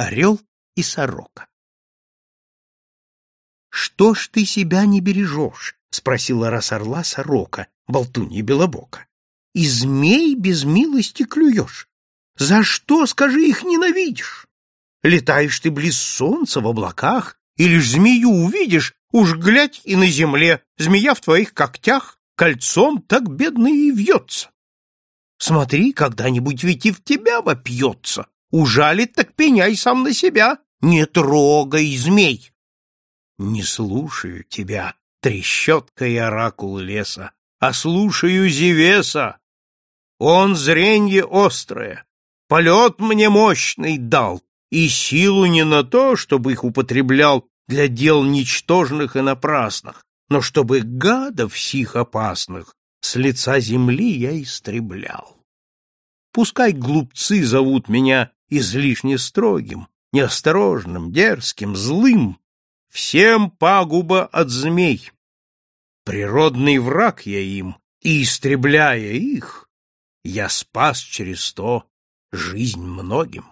орел и сорока. «Что ж ты себя не бережешь?» — спросила раз орла сорока, болтунья Белобока. «И змей без милости клюешь. За что, скажи, их ненавидишь? Летаешь ты близ солнца в облаках, и лишь змею увидишь, уж глядь и на земле, змея в твоих когтях кольцом так бедно и вьется. Смотри, когда-нибудь ведь и в тебя вопьется, ужалит, так пеняй сам на себя. Не трогай змей. Не слушаю тебя, трещотка и оракул леса, а слушаю Зевеса. Он зренье острое, полет мне мощный дал, и силу не на то, чтобы их употреблял для дел ничтожных и напрасных, но чтобы гадов всех опасных с лица земли я истреблял. Пускай глупцы зовут меня излишне строгим, неосторожным, дерзким, злым. Всем пагуба от змей. Природный враг я им, и, истребляя их, я спас через то жизнь многим.